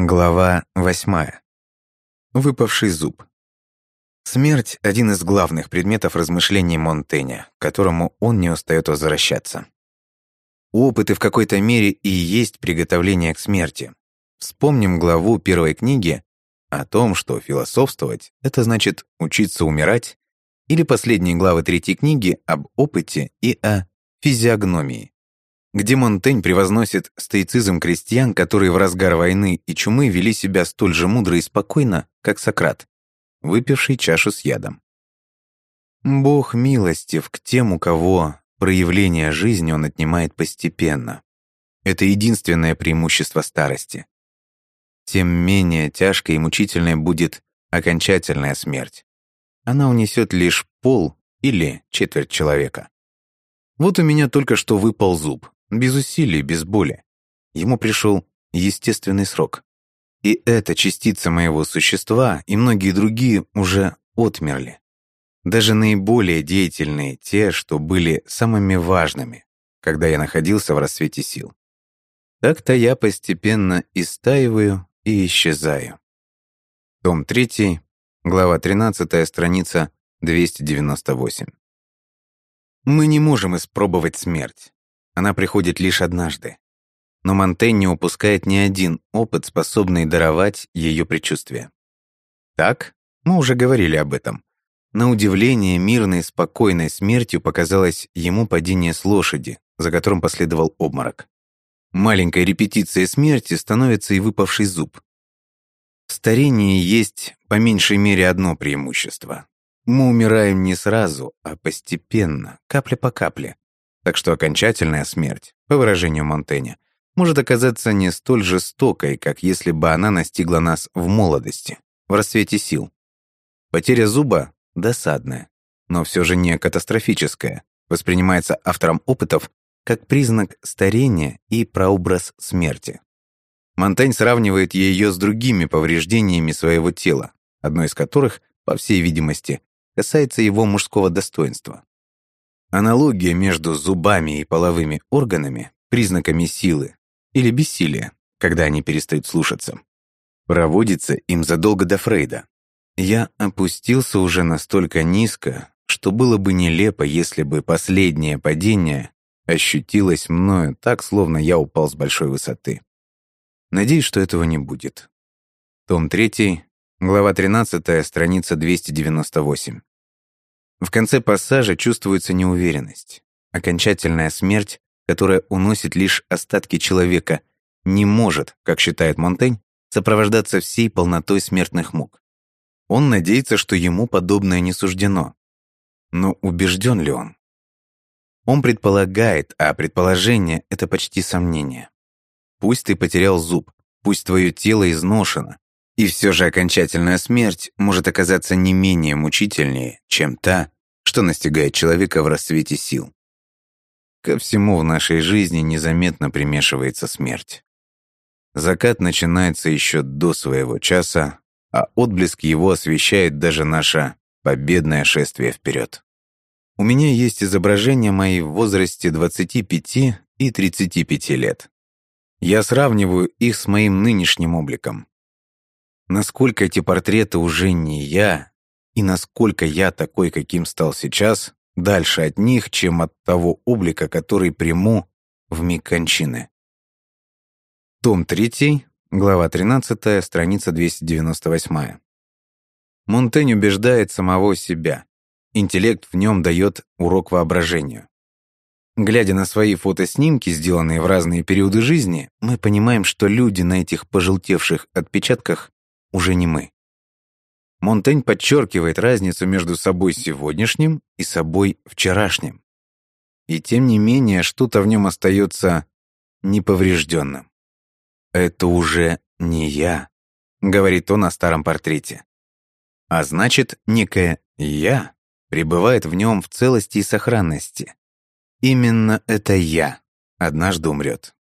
Глава восьмая. Выпавший зуб. Смерть – один из главных предметов размышлений Монтэня, к которому он не устает возвращаться. Опыты в какой-то мере и есть приготовление к смерти. Вспомним главу первой книги о том, что философствовать – это значит учиться умирать, или последние главы третьей книги об опыте и о физиогномии где Монтень превозносит стоицизм крестьян, которые в разгар войны и чумы вели себя столь же мудро и спокойно, как Сократ, выпивший чашу с ядом. Бог милостив к тем, у кого проявление жизни он отнимает постепенно. Это единственное преимущество старости. Тем менее тяжкой и мучительной будет окончательная смерть. Она унесет лишь пол или четверть человека. Вот у меня только что выпал зуб, без усилий, без боли. Ему пришел естественный срок. И эта частица моего существа и многие другие уже отмерли. Даже наиболее деятельные, те, что были самыми важными, когда я находился в рассвете сил. Так-то я постепенно истаиваю и исчезаю. Том 3, глава 13, страница 298. Мы не можем испробовать смерть. Она приходит лишь однажды. Но Монтень не упускает ни один опыт, способный даровать ее предчувствие. Так, мы уже говорили об этом. На удивление, мирной, спокойной смертью показалось ему падение с лошади, за которым последовал обморок. Маленькой репетицией смерти становится и выпавший зуб. В старении есть по меньшей мере одно преимущество. Мы умираем не сразу, а постепенно, капля по капле, так что окончательная смерть, по выражению Монтэня, может оказаться не столь жестокой, как если бы она настигла нас в молодости, в расцвете сил. Потеря зуба досадная, но все же не катастрофическая, воспринимается автором опытов как признак старения и прообраз смерти. Монтень сравнивает ее с другими повреждениями своего тела, одно из которых, по всей видимости, касается его мужского достоинства. Аналогия между зубами и половыми органами, признаками силы или бессилия, когда они перестают слушаться, проводится им задолго до Фрейда. Я опустился уже настолько низко, что было бы нелепо, если бы последнее падение ощутилось мною так, словно я упал с большой высоты. Надеюсь, что этого не будет. Том 3, глава 13, страница 298. В конце пассажа чувствуется неуверенность. Окончательная смерть, которая уносит лишь остатки человека, не может, как считает Монтень, сопровождаться всей полнотой смертных мук. Он надеется, что ему подобное не суждено. Но убежден ли он? Он предполагает, а предположение — это почти сомнение. Пусть ты потерял зуб, пусть твое тело изношено, и все же окончательная смерть может оказаться не менее мучительнее, чем та, что настигает человека в расцвете сил. Ко всему в нашей жизни незаметно примешивается смерть. Закат начинается еще до своего часа, а отблеск его освещает даже наше победное шествие вперед. У меня есть изображения мои в возрасте 25 и 35 лет. Я сравниваю их с моим нынешним обликом. Насколько эти портреты уже не я, и насколько я такой, каким стал сейчас, дальше от них, чем от того облика, который приму в миг кончины. Том 3, глава 13, страница 298. Монтень убеждает самого себя. Интеллект в нем дает урок воображению. Глядя на свои фотоснимки, сделанные в разные периоды жизни, мы понимаем, что люди на этих пожелтевших отпечатках уже не мы. Монтень подчеркивает разницу между собой сегодняшним и собой вчерашним. И тем не менее, что-то в нем остается неповрежденным. «Это уже не я», — говорит он о старом портрете. А значит, некое «я» пребывает в нем в целости и сохранности. Именно это «я» однажды умрет.